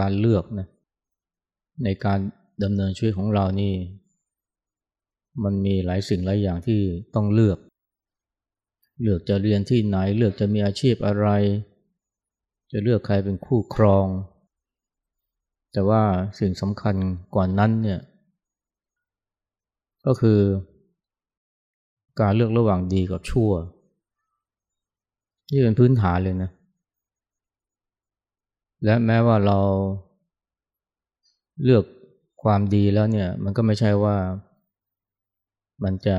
การเลือกนะในการดำเนินชีวิตของเรานี่ มันมีหลายสิ่งหลายอย่างที่ต้องเลือก เลือกจะเรียนที่ไหน เลือกจะมีอาชีพอะไร จะเลือกใครเป็นคู่ครอง แต่ว่าสิ่งสำคัญกว่านั้นเนี่ยก็คือ การเลือกระหว่างดีกับชั่ว นี่เป็นพื้นฐานเลยนะ และแม้ว่าเราเลือกความดีแล้วเนี่ย มันก็ไม่ใช่ว่ามันจะ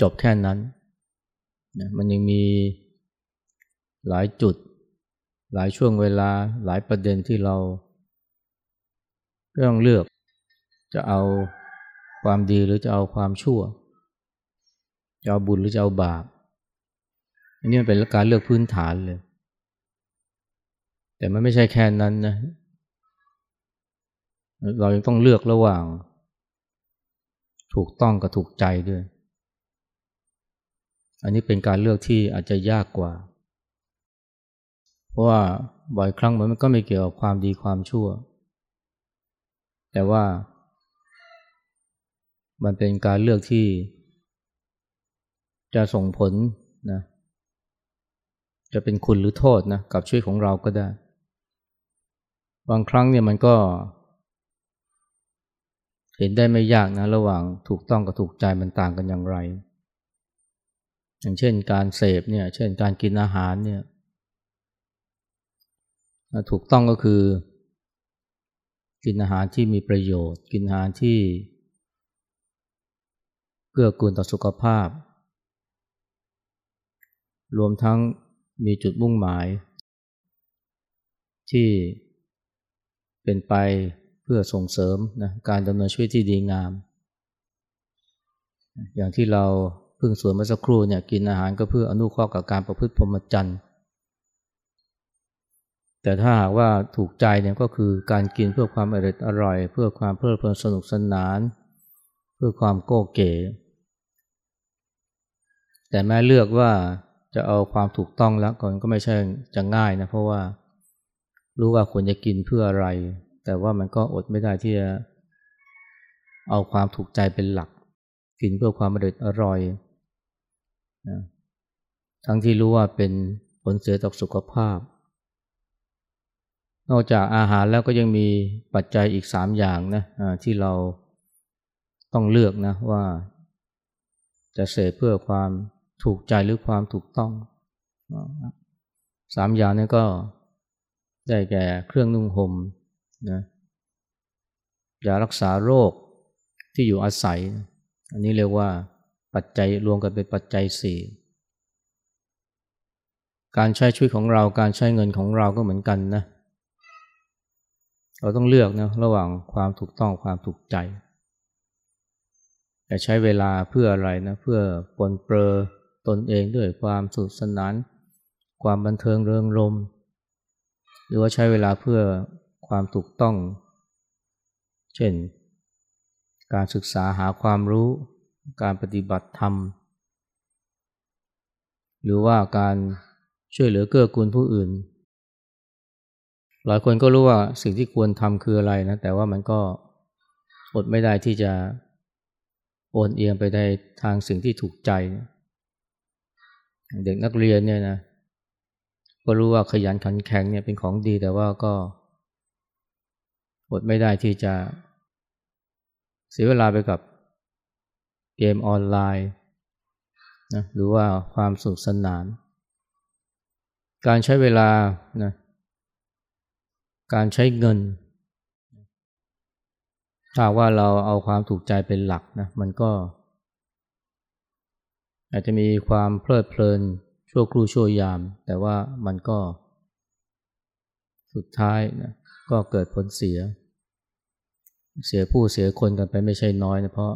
จบแค่นั้นนะมันยังมีหลายจุด หลายช่วงเวลาหลายประเด็นที่เราต้องเลือกจะเอาความดีหรือจะเอาความชั่ว จะเอาบุญหรือจะเอาบาปอันนี้เป็นการเลือกพื้นฐานเลย แต่มันไม่ใช่แค่นั้นนะ เรายังต้องเลือกระหว่าง ถูกต้องกับถูกใจด้วย อันนี้เป็นการเลือกที่อาจจะยากกว่า เพราะว่าบ่อยครั้งมันก็ไม่เกี่ยวกับความดีความชั่ว แต่ว่า มันเป็นการเลือกที่ จะส่งผลนะจะเป็นคุณหรือโทษนะกับชีวิตของเราก็ได้ บางครั้งเนี่ยมันก็ เห็นได้ไม่ยากนะ ระหว่างถูกต้องกับถูกใจมันต่างกันอย่างไร อย่างเช่นการเสพเนี่ย เช่นการกินอาหารเนี่ยถูกต้องก็คือ กินอาหารที่มีประโยชน์ กินอาหารที่เกื้อกูลต่อสุขภาพ รวมทั้งมีจุดมุ่งหมาย ที่ เป็นไปเพื่อส่งเสริมนะการดำเนินชีวิตที่ดีงาม อย่างที่เราเพิ่งสวนเมื่อสักครู่เนี่ยกินอาหารก็เพื่ออนุเคราะห์กับการประพฤติพรหมจรรย์แต่ถ้าหากว่าถูกใจเนี่ยก็คือการกินเพื่อความอร่อยอร่อย เพื่อความเพลิดเพลินสนุกสนาน เพื่อความโก้เก๋ แต่แม้เลือกว่าจะเอาความถูกต้องแล้วก่อนก็ไม่ใช่จะง่ายนะเพราะว่า รู้ว่าควรจะกินเพื่ออะไร แต่ว่ามันก็อดไม่ได้ที่จะเอาความถูกใจเป็นหลัก กินเพื่อความอร่อยอร่อยนะทั้งที่รู้ว่าเป็นผลเสียต่อสุขภาพ นอกจากอาหารแล้วก็ยังมีปัจจัยอีกสามอย่างนะะที่เราต้องเลือกนะว่า จะเสพเพื่อความถูกใจหรือความถูกต้องสามอย่างนี้ก็ ได้แก่เครื่องนุ่งห่มนะยารักษาโรคที่อยู่อาศัย อันนี้เรียกว่าปัจจัยรวมกันเป็นปัจจัยสี่การใช้ชีวิตของเราการใช้เงินของเราก็เหมือนกันนะเราต้องเลือกนะระหว่างความถูกต้องความถูกใจ แต่ใช้เวลาเพื่ออะไรนะเพื่อปนเปื้อตนเองด้วยความสุขสนาน ความบันเทิงเริงรม หรือว่าใช้เวลาเพื่อความถูกต้อง เช่น การศึกษาหาความรู้ การปฏิบัติธรรม หรือว่าการช่วยเหลือเกื้อกูลผู้อื่น หลายคนก็รู้ว่าสิ่งที่ควรทำคืออะไรนะ แต่ว่ามันก็อดไม่ได้ที่จะโอนเอียงไปในทางสิ่งที่ถูกใจ เด็กนักเรียนเนี่ยนะ ก็รู้ว่าขยันขันแข็งเนี่ยเป็นของดีแต่ว่าก็อดไม่ได้ที่จะ เสียเวลาไปกับเกมออนไลน์นะหรือว่าความสุขสนาน การใช้เวลานะการใช้เงิน ถ้าว่าเราเอาความถูกใจเป็นหลักนะมันก็ อาจจะมีความเพลิดเพลิน ชั่วครู่ชั่วยาม แต่ว่ามันก็สุดท้ายนะก็เกิดผลเสีย เสียผู้เสียคนกันไปไม่ใช่น้อยนะเพราะ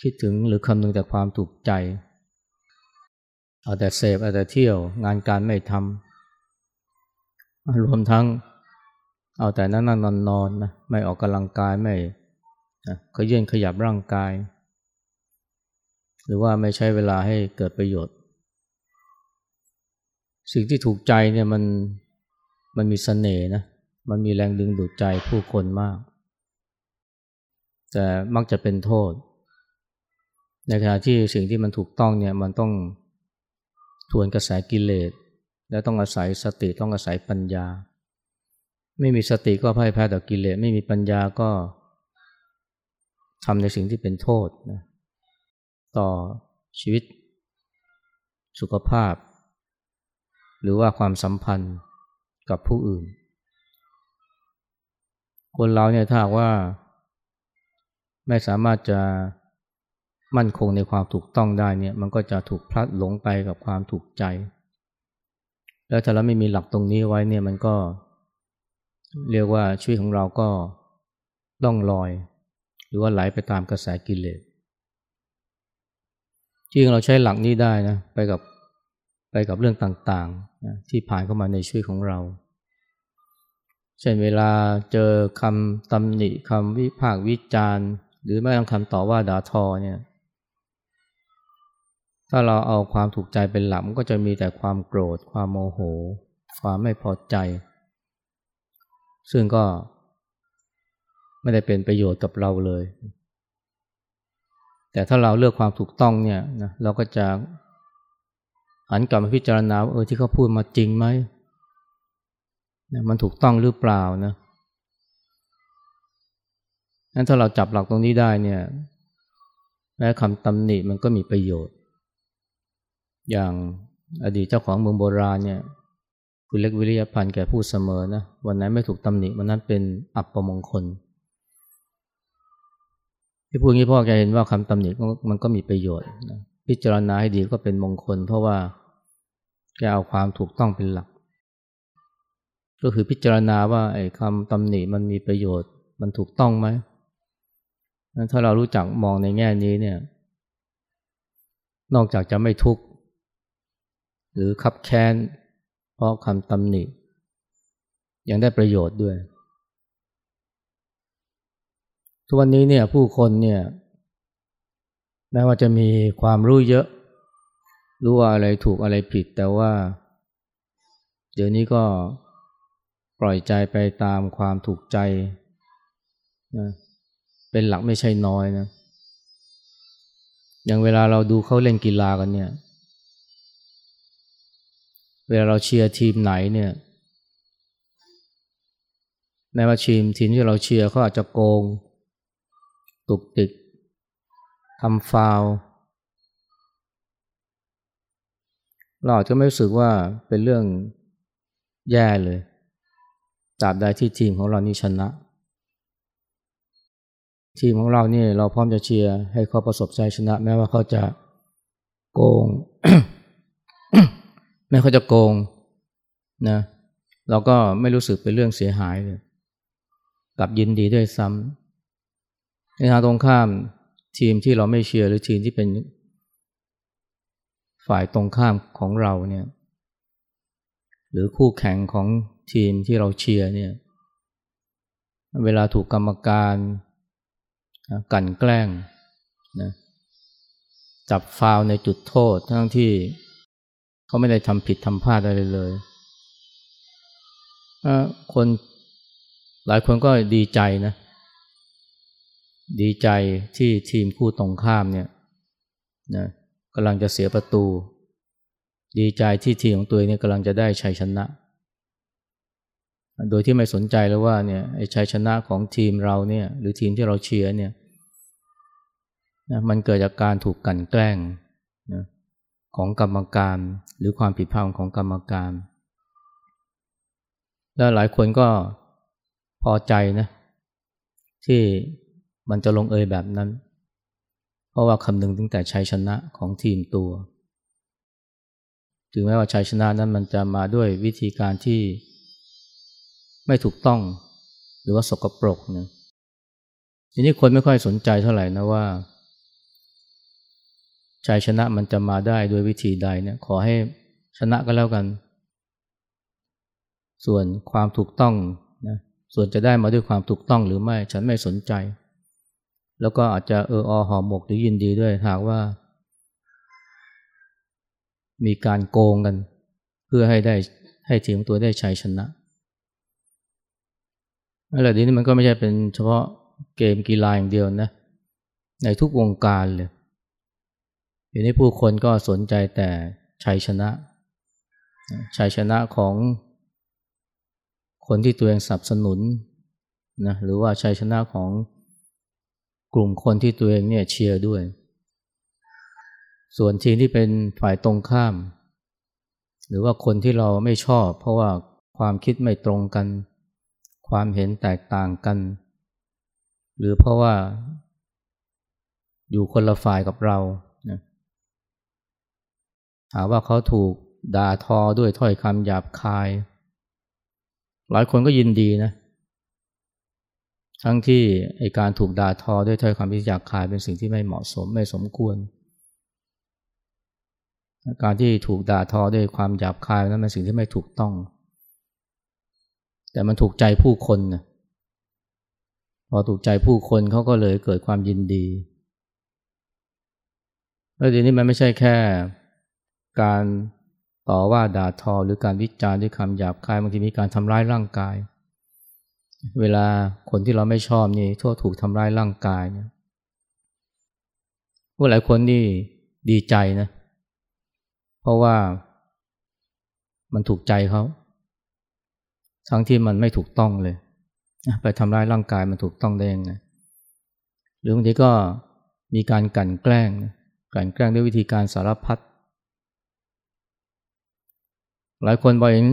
คิดถึงหรือคำนึงแต่ความถูกใจ เอาแต่เสพเอาแต่เที่ยวงานการไม่ทำรวมทั้งเอาแต่นั่งนั่งนอนนอนนะไม่ออกกำลังกายไม่นะก็ยื่นขยับร่างกาย หรือว่าไม่ใช้เวลาให้เกิดประโยชน์ สิ่งที่ถูกใจเนี่ยมันมันมีสเสน่ห์นะ มันมีแรงดึงดูดใจผู้คนมาก แต่มักจะเป็นโทษ ในขณะที่สิ่งที่มันถูกต้องเนี่ยมันต้องทวนกระแสกิเลส และต้องอาศัยสติต้องอาศัยปัญญา ไม่มีสติก็พ่ายแพ้ต่อกิเลส ไม่มีปัญญาก็ทำในสิ่งที่เป็นโทษนะต่อชีวิตสุขภาพ หรือว่าความสัมพันธ์กับผู้อื่น คนเราเนี่ยถ้าว่า ไม่สามารถจะมั่นคงในความถูกต้องได้เนี่ยมันก็จะถูกพลัดหลงไปกับความถูกใจ แล้วถ้าเราไม่มีหลักตรงนี้ไว้เนี่ยมันก็ เรียกว่าชีวิตของเราก็ล่องลอย หรือว่าไหลไปตามกระแสกิเลสจริงเราใช้หลักนี้ได้นะไปกับไปกับเรื่องต่าง นะที่ผ่านเข้ามาในชีวิตของเรา เช่นเวลาเจอคำตำหนิคำวิพากษ์วิจารณ์ หรือแม้กระทั่งคำต่อว่าด่าทอเนี่ยถ้าเราเอาความถูกใจเป็นหลักก็จะมีแต่ความโกรธ ความโมโห ความไม่พอใจ ซึ่งก็ไม่ได้เป็นประโยชน์กับเราเลย แต่ถ้าเราเลือกความถูกต้องเนี่ยนะเราก็จะ หันกลับมาพิจารณาเออที่เขาพูดมาจริงไหมนะมันถูกต้องหรือเปล่านะนั้นถ้าเราจับหลักตรงนี้ได้เนี่ยแม้คำตำหนิมันก็มีประโยชน์ อย่างอดีตเจ้าของเมืองโบราณเนี่ยคุณเล็กวิริยพันธ์แกพูดเสมอนะวันไหนไม่ถูกตำหนิวันนั้นเป็นอัปมงคลที่พูดงี้พ่อแกเห็นว่าคำตำหนิมันก็มีประโยชน์นะ พิจารณาให้ดีก็เป็นมงคล เพราะว่าแกเอาความถูกต้องเป็นหลัก ก็คือพิจารณาว่าไอ้คำตำหนิมันมีประโยชน์ มันถูกต้องไหมถ้าเรารู้จักมองในแง่นี้เนี่ย นอกจากจะไม่ทุกข์ หรือขับแค้น เพราะคำตำหนิ ยังได้ประโยชน์ด้วย ทุกวันนี้เนี่ยผู้คนเนี่ย แม้ว่าจะมีความรู้เยอะ รู้ว่าอะไรถูกอะไรผิด แต่ว่า เดี๋ยวนี้ก็ปล่อยใจไปตามความถูกใจนะเป็นหลักไม่ใช่น้อยนะอย่างเวลาเราดูเขาเล่นกีฬากันเนี่ย เวลาเราเชียร์ทีมไหนเนี่ยแม้ว่าทีมทีมที่เราเชียร์เขาอาจจะโกง ตุกติก ทำฟาวเราอาจจะไม่รู้สึกว่าเป็นเรื่องแย่เลยตราบใดที่ทีมของเรานี่ชนะ ทีมของเรานี่เราพร้อมจะเชียร์ให้เขาประสบใจชนะ แม้ว่าเขาจะโกงไม่เขาจะโกงนะเราก็ไม่รู้สึกเป็นเรื่องเสียหายเลยกลับยินดีด้วยซ้ำในทางตรงข้าม ทีมที่เราไม่เชียร์หรือทีมที่เป็นฝ่ายตรงข้ามของเราเนี่ยหรือคู่แข่งของทีมที่เราเชียร์เนี่ยเวลาถูกกรรมการกันแกล้งนะจับฟาวในจุดโทษทั้งที่เขาไม่ได้ทำผิดทำพลาดอะไรเลยคนหลายคนก็ดีใจนะ ดีใจที่ทีมคู่ตรงข้ามเนี่ยนะกำลังจะเสียประตู ดีใจที่ทีมของตัวเองเนี่ยกำลังจะได้ชัยชนะ โดยที่ไม่สนใจแล้วว่าเนี่ยไอ้ชัยชนะของทีมเราเนี่ยหรือทีมที่เราเชียร์เนี่ยนะมันเกิดจากการถูกกันแกล้งนะของกรรมการหรือความผิดพลาดของกรรมการ แล้วหลายคนก็พอใจนะที่ มันจะลงเอยแบบนั้น เพราะว่าคำนึงตั้งแต่ชัยชนะของทีมตัว ถึงแม้ว่าชัยชนะนั้นมันจะมาด้วยวิธีการที่ไม่ถูกต้อง หรือว่าสกปรกนะทีนี้คนไม่ค่อยสนใจเท่าไหร่นะว่าชัยชนะมันจะมาได้ด้วยวิธีใดเนี่ยขอให้ชนะก็แล้วกัน ส่วนความถูกต้องนะส่วนจะได้มาด้วยความถูกต้องหรือไม่ฉันไม่สนใจ แล้วก็อาจจะเอออหอหมกหรือยินดีด้วยหากว่า มีการโกงกัน เพื่อให้ได้ให้ทีมตัวได้ชัยชนะอะไรดีนี่มันก็ไม่ใช่เป็นเฉพาะเกมกีฬาอย่างเดียวนะ ในทุกวงการเลยเดี๋ยวนี้ผู้คนก็สนใจแต่ชัยชนะ ชัยชนะของคนที่ตัวเองสนับสนุนนะหรือว่าชัยชนะของ กลุ่มคนที่ตัวเองเนี่ยเชียร์ด้วย ส่วนทีมที่เป็นฝ่ายตรงข้าม หรือว่าคนที่เราไม่ชอบ เพราะว่าความคิดไม่ตรงกัน ความเห็นแตกต่างกัน หรือเพราะว่า อยู่คนละฝ่ายกับเรานะหาว่าเขาถูกด่าทอด้วยถ้อยคำหยาบคาย หลายคนก็ยินดีนะ ทั้งที่ไอการถูกด่าทอด้วยถ้อยคำที่หยาบคายเป็นสิ่งที่ไม่เหมาะสมไม่สมควร การที่ถูกด่าทอด้วยความหยาบคายนั้นเป็นสิ่งที่ไม่ถูกต้อง แต่มันถูกใจผู้คนนะพอถูกใจผู้คนเขาก็เลยเกิดความยินดีแล้วทีนี้มันไม่ใช่แค่การต่อว่าด่าทอหรือการวิจารณ์ด้วยคำหยาบคายบางทีมีการทำร้ายร่างกาย เวลาคนที่เราไม่ชอบนี่ทั่วถูกทำร้ายร่างกายเนี่ยผู้หลายคนนี่ดีใจนะ เพราะว่ามันถูกใจเขา ทั้งที่มันไม่ถูกต้องเลย ไปทำร้ายร่างกายมันถูกต้องได้ยังไงหรือบางทีก็มีการกั่นแกล้งกลั่นแกล้งด้วยวิธีการสารพัด หลายคนบอกเห็น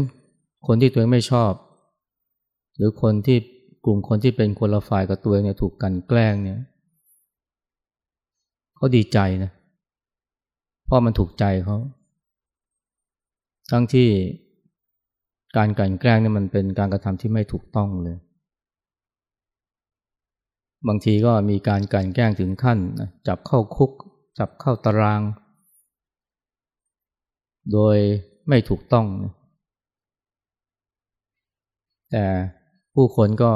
คนที่ตัวเองไม่ชอบ หรือคนที่กลุ่มคนที่เป็นคนละฝ่ายกับตัวเองเนี่ยถูกกันแกล้งเนี่ยเขาดีใจนะเพราะมันถูกใจเขาทั้งที่การกันแกล้งเนี่ยมันเป็นการกระทำที่ไม่ถูกต้องเลย บางทีก็มีการกันแกล้งถึงขั้น จับเข้าคุก จับเข้าตาราง โดยไม่ถูกต้อง แต่ ผู้คนก็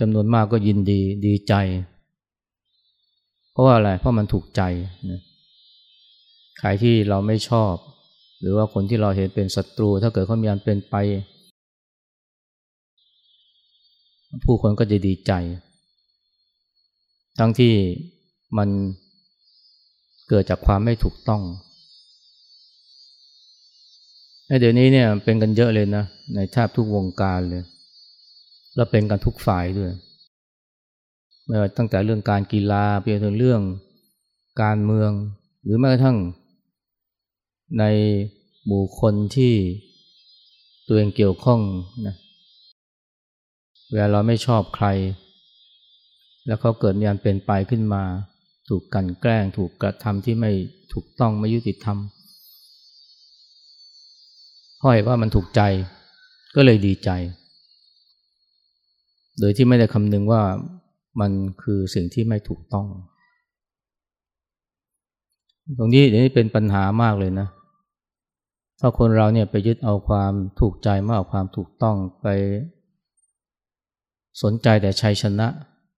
จำนวนมากก็ยินดีดีใจ เพราะว่าอะไร เพราะมันถูกใจนะใครที่เราไม่ชอบ หรือว่าคนที่เราเห็นเป็นศัตรู ถ้าเกิดเขามีอันเป็นไป ผู้คนก็จะดีใจ ทั้งที่มันเกิดจากความไม่ถูกต้อง เดี๋ยวนี้เนี่ยเป็นกันเยอะเลยนะในแทบทุกวงการเลย แล้วเป็นกันทุกฝ่ายด้วยไม่ว่าตั้งแต่เรื่องการกีฬาไปจนถึงเรื่องการเมือง หรือแม้กระทั่ง ในหมู่คนที่ตัวเองเกี่ยวข้องนะเวลาเราไม่ชอบใคร แล้วเขาเกิดมีอันเป็นไปขึ้นมา ถูกกันแกล้ง ถูกกระทำที่ไม่ถูกต้องไม่ยุติธรรมเห็นว่ามันถูกใจ ก็เลยดีใจ โดยที่ไม่ได้คำนึงว่ามันคือสิ่งที่ไม่ถูกต้อง ตรงนี้เดี๋ยวนี้เป็นปัญหามากเลยนะถ้าคนเราเนี่ยไปยึดเอาความถูกใจมากกว่าความถูกต้องไป สนใจแต่ชัยชนะ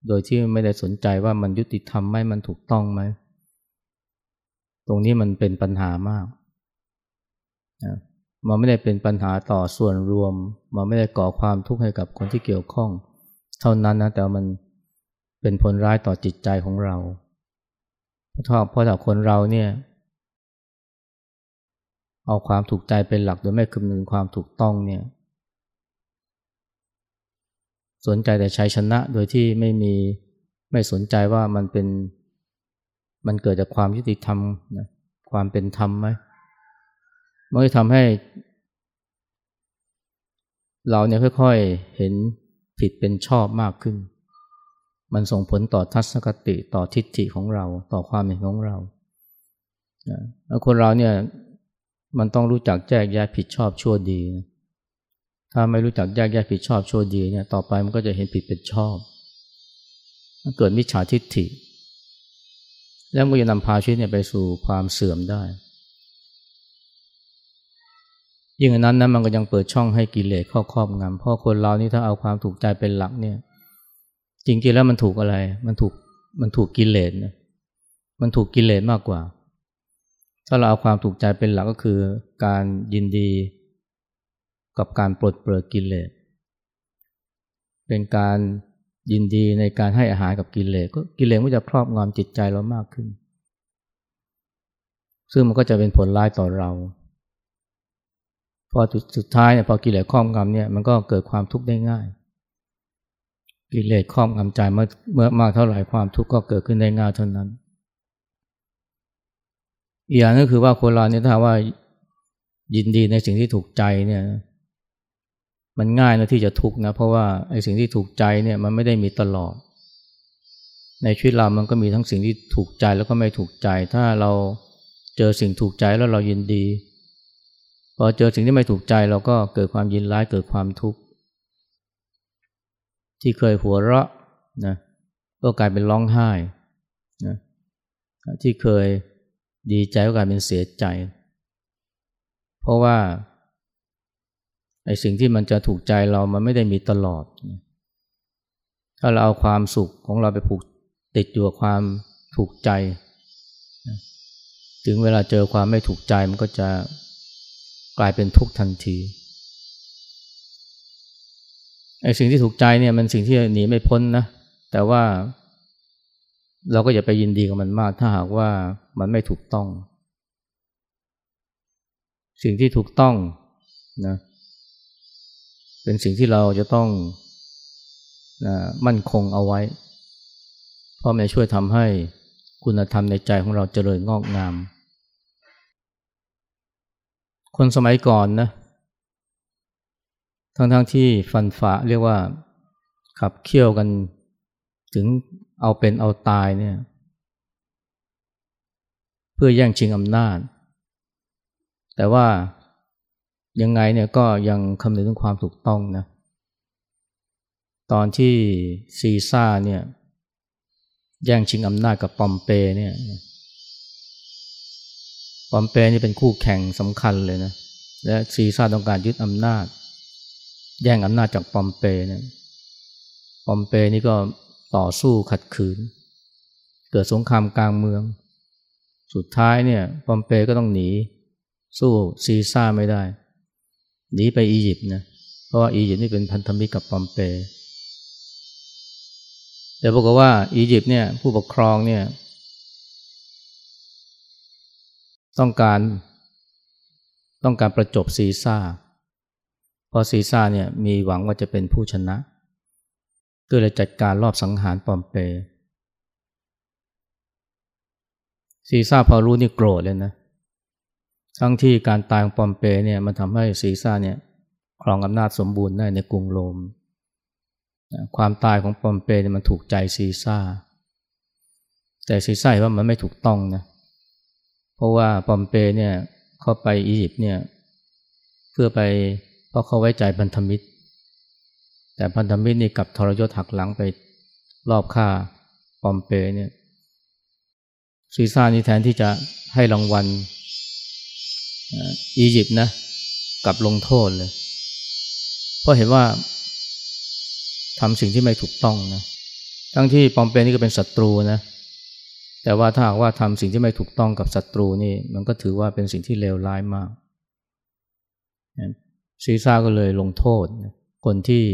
โดยที่ไม่ได้สนใจว่ามันยุติธรรมไหมมันถูกต้องไหมตรงนี้มันเป็นปัญหามากนะ มันไม่ได้เป็นปัญหาต่อส่วนรวม มันไม่ได้ก่อความทุกข์ให้กับคนที่เกี่ยวข้อง เท่านั้นนะแต่มันเป็นผลร้ายต่อจิตใจของเราเพราะเพราะถ้าคนเราเนี่ย เอาความถูกใจเป็นหลักโดยไม่คำนึงความถูกต้องเนี่ย สนใจแต่ชัยชนะโดยที่ไม่มีไม่สนใจว่ามันเป็นมันเกิดจากความยุติธรรมนะความเป็นธรรมไหม มันจะทำให้ เราเนี่ยค่อยๆ เห็นผิดเป็นชอบมากขึ้น มันส่งผลต่อทัศนคติต่อทิฏฐิของเรา ต่อความเห็นของเราแล้วคนเราเนี่ยมันต้องรู้จักแยกแยะผิดชอบชั่วดี ถ้าไม่รู้จักแยกแยะผิดชอบชั่วดีเนี่ยต่อไปมันก็จะเห็นผิดเป็นชอบเกิดมิจฉาทิฏฐิ แล้วมันจะนำพาชีวิตเนี่ยไปสู่ความเสื่อมได้ ยิ่งอันนั้นนะมันก็ยังเปิดช่องให้กิเลสเข้าครอบงำเพราะคนเรานี่ถ้าเอาความถูกใจเป็นหลักเนี่ย จริงๆแล้วมันถูกอะไร มันถูกมันถูกกิเลสนะมันถูกกิเลสมากกว่า ถ้าเราเอาความถูกใจเป็นหลักก็คือการยินดีกับการปลดเปลือกกิเลส เป็นการยินดีในการให้อาหารกับกิเลสก็กิเลสก็จะครอบงำจิตใจเรามากขึ้น ซึ่งมันก็จะเป็นผลร้ายต่อเรา พอสุดท้ายเนี่ยพอกิเลสครอบงำเนี่ยมันก็เกิดความทุกข์ได้ง่าย กิเลสครอบงำใจเมื่อเมื่อมากเท่าไหร่ความทุกข์ก็เกิดขึ้นได้ง่ายเท่านั้น อีกอย่างก็คือว่าคนเราเนี่ยถ้าว่ายินดีในสิ่งที่ถูกใจเนี่ย มันง่ายนะที่จะทุกข์นะ เพราะว่าไอ้สิ่งที่ถูกใจเนี่ยมันไม่ได้มีตลอด ในชีวิตเรามันก็มีทั้งสิ่งที่ถูกใจแล้วก็ไม่ถูกใจ ถ้าเราเจอสิ่งถูกใจแล้วเรายินดี พอเจอสิ่งที่ไม่ถูกใจเราก็เกิดความยินร้ายเกิดความทุกข์ที่เคยหัวเราะนะก็กลายเป็นร้องไห้นะที่เคยดีใจก็กลายเป็นเสียใจ เพราะว่าไอ้สิ่งที่มันจะถูกใจเรามันไม่ได้มีตลอด ถ้าเราเอาความสุขของเราไปผูกติดอยู่กับความถูกใจ ถึงเวลาเจอความไม่ถูกใจมันก็จะ กลายเป็นทุกข์ทันทีไอ้สิ่งที่ถูกใจเนี่ยมันสิ่งที่หนีไม่พ้นนะ แต่ว่าเราก็อย่าไปยินดีกับมันมาก ถ้าหากว่ามันไม่ถูกต้อง สิ่งที่ถูกต้องนะเป็นสิ่งที่เราจะต้องนะมั่นคงเอาไว้ เพราะมันช่วยทำให้คุณธรรมในใจของเราเจริญงอกงาม คนสมัยก่อนนะ ทั้งๆทที่ฟันฝ่าเรียกว่า ขับเคี่ยวกัน ถึงเอาเป็นเอาตายเนี่ย เพื่อแย่งชิงอำนาจ แต่ว่ายังไงเนี่ยก็ยังคำนึงถึงความถูกต้องนะ ตอนที่ซีซ่าเนี่ย แย่งชิงอำนาจกับปอมเปเนี่ย ปอมเปนี่เป็นคู่แข่งสำคัญเลยนะ และซีซ่าต้องการยึดอำนาจ แย่งอำนาจจากปอมเปเนี่ยปอมเปนี่ก็ต่อสู้ขัดขืน เกิดสงครามกลางเมือง สุดท้ายเนี่ยปอมเปก็ต้องหนี สู้ซีซ่าไม่ได้ หนีไปอียิปต์นะ เพราะว่าอียิปต์นี่เป็นพันธมิตรกับปอมเปแต่บอกฏว่าอียิปต์เนี่ยผู้ปกครองเนี่ย ต้องการต้องการประจบซีซ่า เพราะซีซ่าเนี่ยมีหวังว่าจะเป็นผู้ชนะก็เลยจัดการรอบสังหารปอมเปซีซ่าพอรู้นี่โกรธเลยนะ ทั้งที่การตายของปอมเปเนี่ยมันทำให้ซีซ่าเนี่ยครองอำนาจสมบูรณ์ได้ในกรุงโรม ความตายของปอมเปเนี่ยมันถูกใจซีซ่า แต่ซีซ่าว่ามันไม่ถูกต้องนะเพราะว่าปอมเปเนี่ยเข้าไปอียิปต์เนี่ยเพื่อไปเพราะเขาไว้ใจพันธมิตร แต่พันธมิตรนี่กับทรยศหักหลังไปรอบฆ่าปอมเปเนี่ยซีซ่านี่แทนที่จะให้รางวัลอียิปต์นะกับลงโทษเลย เพราะเห็นว่าทำสิ่งที่ไม่ถูกต้องนะทั้งที่ปอมเปนี่ก็เป็นศัตรูนะ แต่ว่าถ้าหากว่าทำสิ่งที่ไม่ถูกต้องกับศัตรูนี่ มันก็ถือว่าเป็นสิ่งที่เลวร้ายมากซีซ่าก็เลยลงโทษ คนที่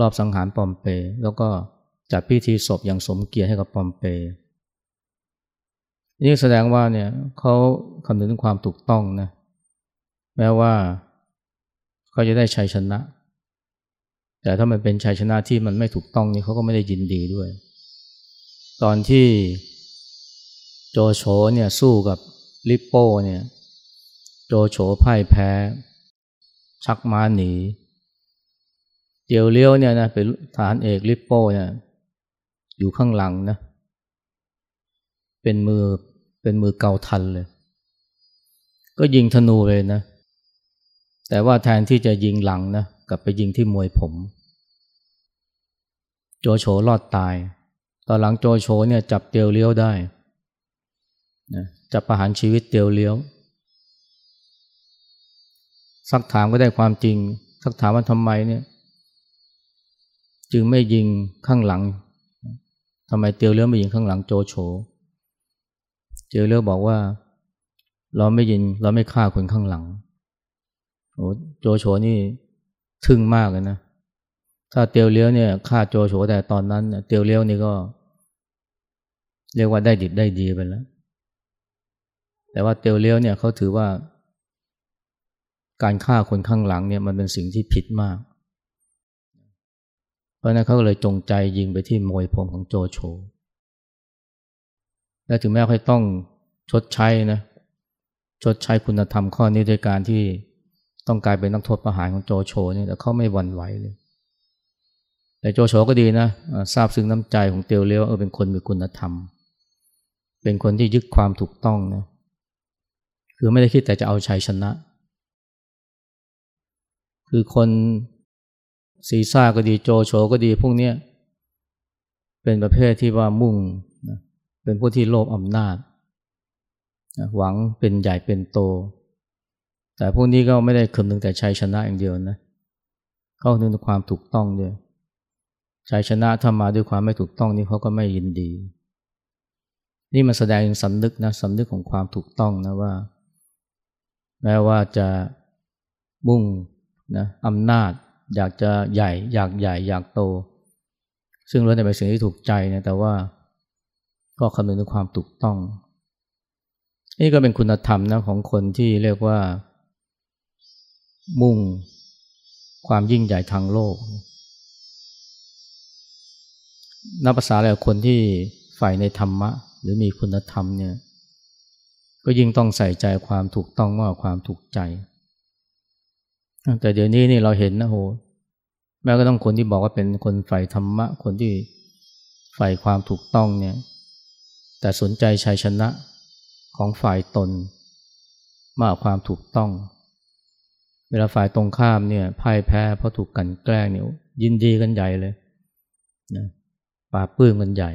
รอบสังหารปอมเป แล้วก็จัดพิธีศพอย่างสมเกียรติให้กับปอมเป นี่แสดงว่าเนี่ยเขาคำนึงถึงความถูกต้องนะแม้ว่าเขาจะได้ชัยชนะ แต่ถ้ามันเป็นชัยชนะที่มันไม่ถูกต้องนี่เขาก็ไม่ได้ยินดีด้วย ตอนที่ โจโฉเนี่ยสู้กับลิปโป้เนี่ยโจโฉพ่ายแพ้ ชักม้าหนีเดียวเลี้ยวเนี่ยนะเป็นฐานเอกลิปโป้เนี่ยอยู่ข้างหลังนะเป็นมือเป็นมือเกาทันเลย ก็ยิงธนูเลยนะ แต่ว่าแทนที่จะยิงหลังนะกลับไปยิงที่มวยผม โจโฉรอดตาย ตอนหลังโจโฉเนี่ยจับเตียวเลี้ยวได้ นะจับประหารชีวิตเตียวเลี้ยว สักถามก็ได้ความจริง สักถามว่าทำไมเนี่ย จึงไม่ยิงข้างหลังทำไมเตียวเลี้ยวไม่ยิงข้างหลังโจโฉเจอเลือกบอกว่า เราไม่ยินเราไม่ฆ่าคนข้างหลังโอ้โจโฉนี่ทึ่งมากเลยนะถ้าเตียวเลี้ยวเนี่ยฆ่าโจโฉแต่ตอนนั้นเตียวเลี้ยวนี่ก็ เรียกว่าได้ดิบได้ดีไปแล้ว แต่ว่าเตียวเลี้ยวเนี่ยเขาถือว่า การฆ่าคนข้างหลังเนี่ยมันเป็นสิ่งที่ผิดมาก เพราะนั้นเขาเลยจงใจยิงไปที่มวยผมของโจโฉและถึงแม้เขาต้องชดใช้นะชดใช้คุณธรรมข้อนี้ด้วยการที่ต้องกลายเป็นนักโทษประหารของโจโฉเนี่ยแต่เขาไม่หวั่นไหวเลยแต่โจโฉก็ดีนะทราบซึ้งน้ำใจของเตียวเลี้ยวเออเป็นคนมีคุณธรรม เป็นคนที่ยึดความถูกต้องนะ คือไม่ได้คิดแต่จะเอาชัยชนะ คือคนซีซ่าก็ดีโจโฉก็ดีพวกเนี้ยเป็นประเภทที่ว่ามุ่งนะเป็นพวกที่โลภอำนาจนะหวังเป็นใหญ่เป็นโต แต่พวกนี้ก็ไม่ได้คำนึงแต่ชัยชนะอย่างเดียวนะเขาคำนึงถึงความถูกต้องด้วยชัยชนะถ้ามาด้วยความไม่ถูกต้องนี่เขาก็ไม่ยินดี นี่มันแสดงสำนึกนะสำนึกของความถูกต้องนะว่า แม้ว่าจะมุ่งนะอำนาจ อยากจะใหญ่ อยากใหญ่ อยากโต ซึ่งล้วนแต่เป็นสิ่งที่ถูกใจนะแต่ว่าก็คำนึงถึงความถูกต้อง นี่ก็เป็นคุณธรรมนะของคนที่เรียกว่า มุ่งความยิ่งใหญ่ทางโลกนับภาษาแล้วคนที่ใฝ่ในธรรมะ หรือมีคุณธรรมเนี่ย ก็ยิ่งต้องใส่ใจความถูกต้องมากกว่าความถูกใจ แต่เดี๋ยวนี้นี่เราเห็นนะโหแม้ก็ต้องคนที่บอกว่าเป็นคนฝ่ายธรรมะ คนที่ฝ่ายความถูกต้องเนี่ย แต่สนใจชัยชนะของฝ่ายตน มากกว่าความถูกต้อง เวลาฝ่ายตรงข้ามเนี่ยพ่ายแพ้เพราะถูกกันแกล้งเนี่ยยินดีกันใหญ่เลยนะปาปื้มกันใหญ่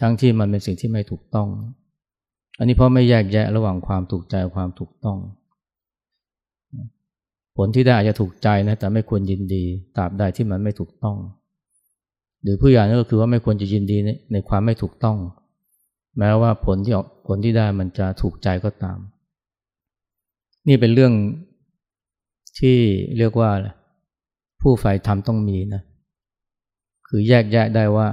ทั้งที่มันเป็นสิ่งที่ไม่ถูกต้อง อันนี้เพราะไม่แยกแยะระหว่างความถูกใจความถูกต้อง ผลที่ได้อาจจะถูกใจนะแต่ไม่ควรยินดีตราบใดที่มันไม่ถูกต้อง หรือผู้ใหญ่ก็คือว่าไม่ควรจะยินดีในในความไม่ถูกต้อง แม้ว่าผลที่ออกผลที่ได้มันจะถูกใจก็ตาม นี่เป็นเรื่องที่เรียกว่าผู้ฝ่ายธรรมต้องมีนะคือแยกแยะได้ว่า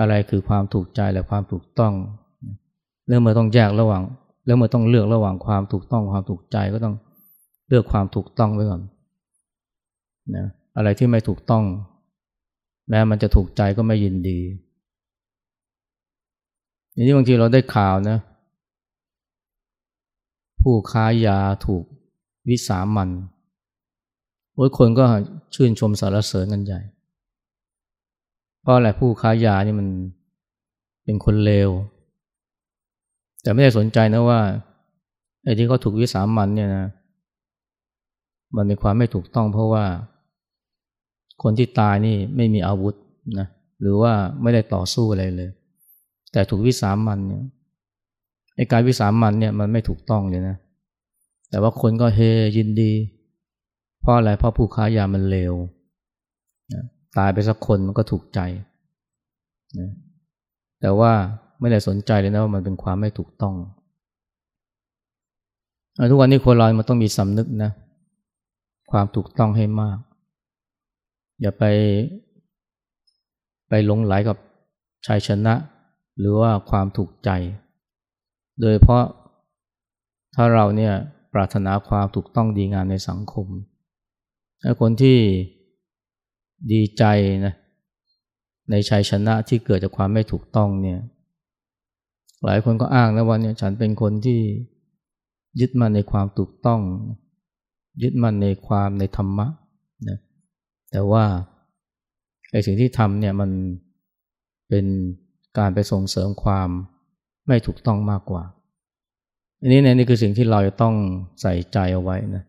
อะไรคือความถูกใจและความถูกต้อง เรื่องเมื่อต้องแยกระหว่างเรื่องเมื่อต้องเลือกระหว่างความถูกต้องความถูกใจก็ต้องเลือกความถูกต้องไว้ก่อนนะอะไรที่ไม่ถูกต้อง แม้มันจะถูกใจก็ไม่ยินดีอย่างนี้บางทีเราได้ข่าวนะ ผู้ค้ายาถูกวิสามันโอ้ยคนก็ชื่นชมสรรเสริญกันใหญ่ เพราะอะไรผู้ค้ายานี่มันเป็นคนเลว แต่ไม่ได้สนใจนะว่าไอ้ที่เขาถูกวิสามันเนี่ยนะ มันเป็นความไม่ถูกต้องเพราะว่า คนที่ตายนี่ไม่มีอาวุธนะหรือว่าไม่ได้ต่อสู้อะไรเลย แต่ถูกวิสามันเนี่ยไอ้การวิสามันเนี่ยมันไม่ถูกต้องเลยนะ แต่ว่าคนก็เฮยินดีเพราะอะไรเพราะผู้ค้ายามันเลวตายไปสักคนมันก็ถูกใจนะแต่ว่า ไม่ได้สนใจเลยนะว่ามันเป็นความไม่ถูกต้องทุกวันนี้คนเรามันต้องมีสำนึกนะ ความถูกต้องให้มาก อย่าไปไปหลงไหลกับชัยชนะ หรือว่าความถูกใจ โดยเพราะถ้าเราเนี่ยปรารถนาความถูกต้องดีงามในสังคมคนที่ดีใจนะในชัยชนะที่เกิดจากความไม่ถูกต้องเนี่ย หลายคนก็อ้างนะว่าเนี่ยฉันเป็นคนที่ยึดมั่นในความถูกต้อง ยึดมั่นในความในธรรมะนะแต่ว่าไอ้สิ่งที่ทำเนี่ยมันเป็นการไปส่งเสริมความไม่ถูกต้องมากกว่า อันนี้เนี่ยนี่คือสิ่งที่เราจะต้องใส่ใจเอาไว้นะ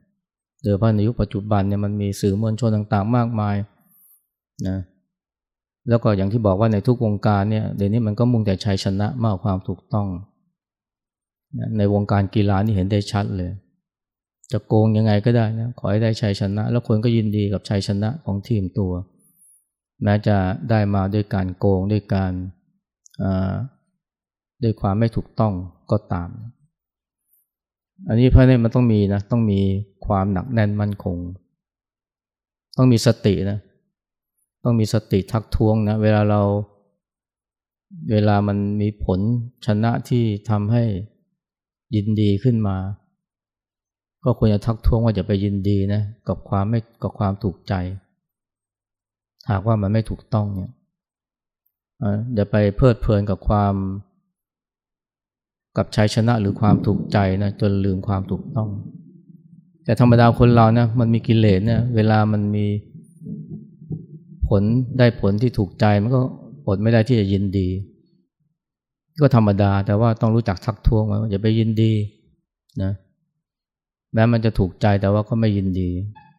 โดยเฉพาะในยุคปัจจุบันเนี่ยมันมีสื่อมวลชนต่างๆ มากมายนะ แล้วก็อย่างที่บอกว่าในทุกวงการเนี่ยเดี๋ยวนี้มันก็มุ่งแต่ชัยชนะมากความถูกต้อง ในวงการกีฬานี่เห็นได้ชัดเลย จะโกงยังไงก็ได้นะขอให้ได้ชัยชนะ แล้วคนก็ยินดีกับชัยชนะของทีมตัว แม้จะได้มาด้วยการโกงด้วยการด้วยความไม่ถูกต้องก็ตาม อันนี้เพราะนี่มันต้องมีนะต้องมีความหนักแน่นมั่นคง ต้องมีสตินะ ต้องมีสติทักท้วงนะเวลาเรา เวลามันมีผลชนะที่ทำให้ยินดีขึ้นมา ก็ควรจะทักท้วงว่าจะไปยินดีนะกับความไม่กับความถูกใจ หากว่ามันไม่ถูกต้องเนี่ยอย่าไปเพลิดเพลินกับความ กับชัยชนะหรือความถูกใจนะจนลืมความถูกต้อง แต่ธรรมดาคนเรานะมันมีกิเลสเนี่ยเวลามันมี ผลได้ผลที่ถูกใจมันก็อดไม่ได้ที่จะยินดี ก็ธรรมดาแต่ว่าต้องรู้จักทักท้วงว่าอย่าไปยินดีนะแม้มันจะถูกใจแต่ว่าก็ไม่ยินดี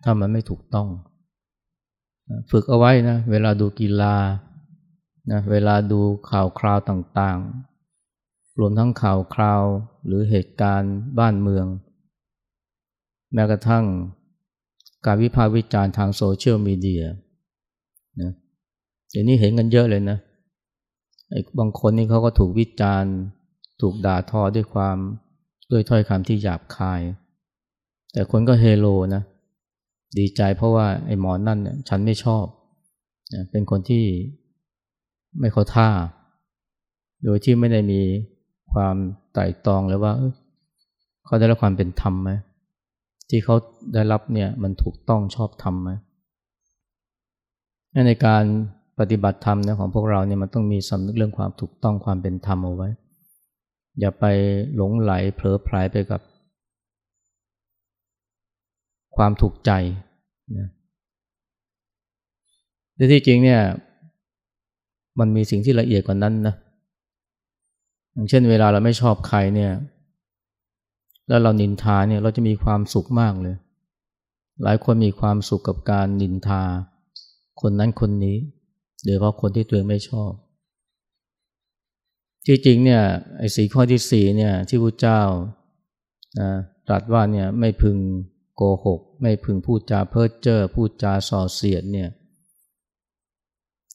ถ้ามันไม่ถูกต้อง ฝึกเอาไว้นะเวลาดูกีฬานะเวลาดูข่าวคราวต่างๆ รวมทั้งข่าวคราวหรือเหตุการณ์บ้านเมือง แม้กระทั่งการวิพากษ์วิจารณ์ทางโซเชียลมีเดีย เดี๋ยวนี้เห็นกันเยอะเลยนะไอ้บางคนนี่เขาก็ถูกวิจารณ์ ถูกด่าทอด้วยความด้วยถ้อยคำที่หยาบคาย แต่คนก็เฮโลนะ ดีใจเพราะว่าไอ้หมอนั่นเนี่ยฉันไม่ชอบนะเป็นคนที่ไม่เขาท่า โดยที่ไม่ได้มีความไต่ตองเลยว่าเขาได้รับความเป็นธรรมไหมที่เขาได้รับเนี่ยมันถูกต้องชอบธรรมไหมในการ ปฏิบัติธรรมเนี่ยของพวกเราเนี่ยมันต้องมีสำนึกเรื่องความถูกต้องความเป็นธรรมเอาไว้ อย่าไปหลงไหลเผลอพลายไปกับ ความถูกใจนะแต่ที่จริงเนี่ย มันมีสิ่งที่ละเอียดกว่านั้นนะอย่างเช่นเวลาเราไม่ชอบใครเนี่ย แล้วเรานินทาเนี่ยเราจะมีความสุขมากเลย หลายคนมีความสุขกับการนินทา คนนั้นคนนี้ โดยเฉพาะคนที่ตัวเองไม่ชอบ ที่จริงเนี่ยไอ้สีข้อที่สี่เนี่ยที่พระเจ้านะตรัสว่าเนี่ยไม่พึงโกหก ไม่พึงพูดจาเพ้อเจ้อพูดจาส่อเสียดเนี่ย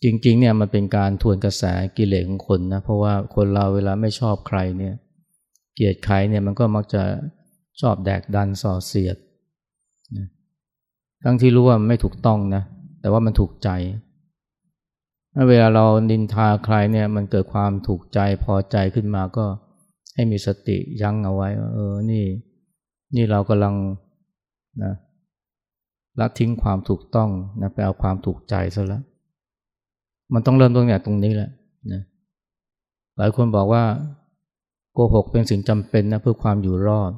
จริงๆเนี่ยมันเป็นการทวนกระแสกิเลสของคนนะเพราะว่าคนเราเวลาไม่ชอบใครเนี่ยเกลียดใครเนี่ยมันก็มักจะชอบแดกดันส่อเสียดนะทั้งที่รู้ว่าไม่ถูกต้องนะแต่ว่ามันถูกใจ เวลาเรานินทาใครเนี่ยมันเกิดความถูกใจพอใจขึ้นมาก็ให้มีสติยั้งเอาไว้เออนี่ นี่เรากำลังนะละทิ้งความถูกต้องนะไปเอาความถูกใจซะแล้วมันต้องเริ่มต้นจากตรงนี้แหละนะหลายคนบอกว่าโกหกเป็นสิ่งจำเป็นนะเพื่อความอยู่รอด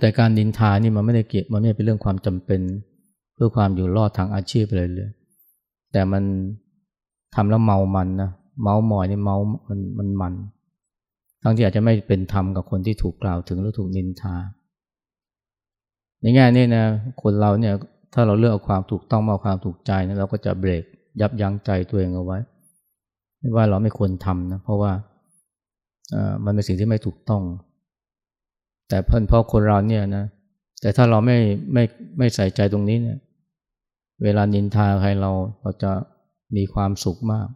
แต่การดินทานี่มันไม่ได้เกี่ยวมันไม่เป็นเรื่องความจำเป็น เพื่อความอยู่รอดทางอาชีพเลยเลย แต่มันทำแล้วเมามันนะเมาหมอยนี่เมามันมันมันทั้งที่อาจจะไม่เป็นธรรมกับคนที่ถูกกล่าวถึงหรือถูกนินทาในแง่นี้นะคนเราเนี่ยถ้าเราเลือกเอาความถูกต้องมาความถูกใจนะเราก็จะเบรกยับยั้งใจตัวเองเอาไว้ไม่ว่าเราไม่ควรทำนะเพราะว่ามันเป็นสิ่งที่ไม่ถูกต้อง แต่เพิ่นเพราะคนเราเนี่ยนะแต่ถ้าเราไม่ไม่ไม่ใส่ใจตรงนี้เนี่ย เวลานินทาใครเราเราจะมีความสุขมาก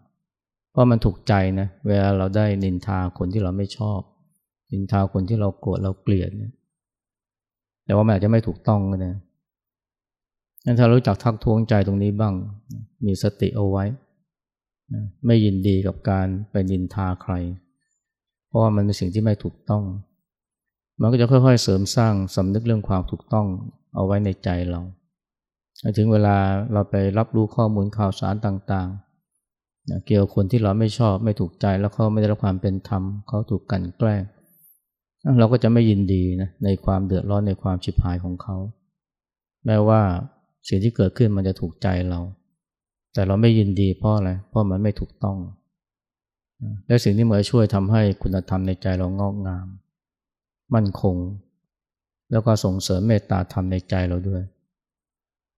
เพราะมันถูกใจนะเวลาเราได้นินทาคนที่เราไม่ชอบ นินทาคนที่เราโกรธเราเกลียดเนี่ยแต่ว่ามันอาจจะไม่ถูกต้องก็ได้งั้นถ้ารู้จักทักท้วงใจตรงนี้บ้าง มีสติเอาไว้ ไม่ยินดีกับการไปนินทาใคร เพราะว่ามันเป็นสิ่งที่ไม่ถูกต้อง มันก็จะค่อยๆ เสริมสร้างสำนึกเรื่องความถูกต้องเอาไว้ในใจเรา ถึงเวลาเราไปรับรู้ข้อมูลข่าวสารต่างๆเกี่ยวกับคนที่เราไม่ชอบไม่ถูกใจแล้วเขาไม่ได้รับความเป็นธรรมเขาถูกกันแกล้ง เราก็จะไม่ยินดีนะในความเดือดร้อนในความฉิบหายของเขา แม้ว่าสิ่งที่เกิดขึ้นมันจะถูกใจเรา แต่เราไม่ยินดีเพราะอะไร เพราะมันไม่ถูกต้อง และสิ่งที่มันช่วยทำให้คุณธรรมในใจเรางอกงาม มั่นคง แล้วก็ส่งเสริมเมตตาธรรมในใจเราด้วย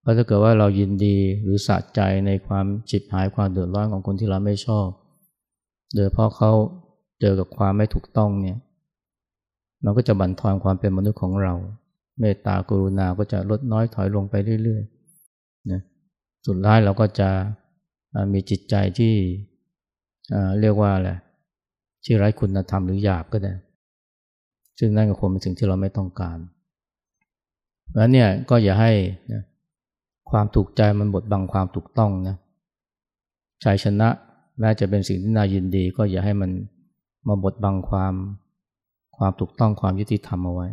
เพราะถ้าเกิดว่าเรายินดีหรือสะใจในความจิบหายความเดือดร้อนของคนที่เราไม่ชอบ โดยเพราะเขาเจอกับความไม่ถูกต้องเนี่ย มันก็จะบั่นทอนความเป็นมนุษย์ของเรา เมตตากรุณาก็จะลดน้อยถอยลงไปเรื่อยๆนะสุดท้ายเราก็จะมีจิตใจที่เรียกว่าอะไรที่ไร้คุณธรรมหรือหยาบก็ได้ ซึ่งนั่นก็คงเป็นสิ่งที่เราไม่ต้องการเพราะเนี่ยก็อย่าให้นะ ความถูกใจมันบดบังความถูกต้องนะชัยชนะแม้จะเป็นสิ่งที่น่ายินดี ก็อย่าให้มันมาบดบังความความถูกต้องความยุติธรรมเอาไว้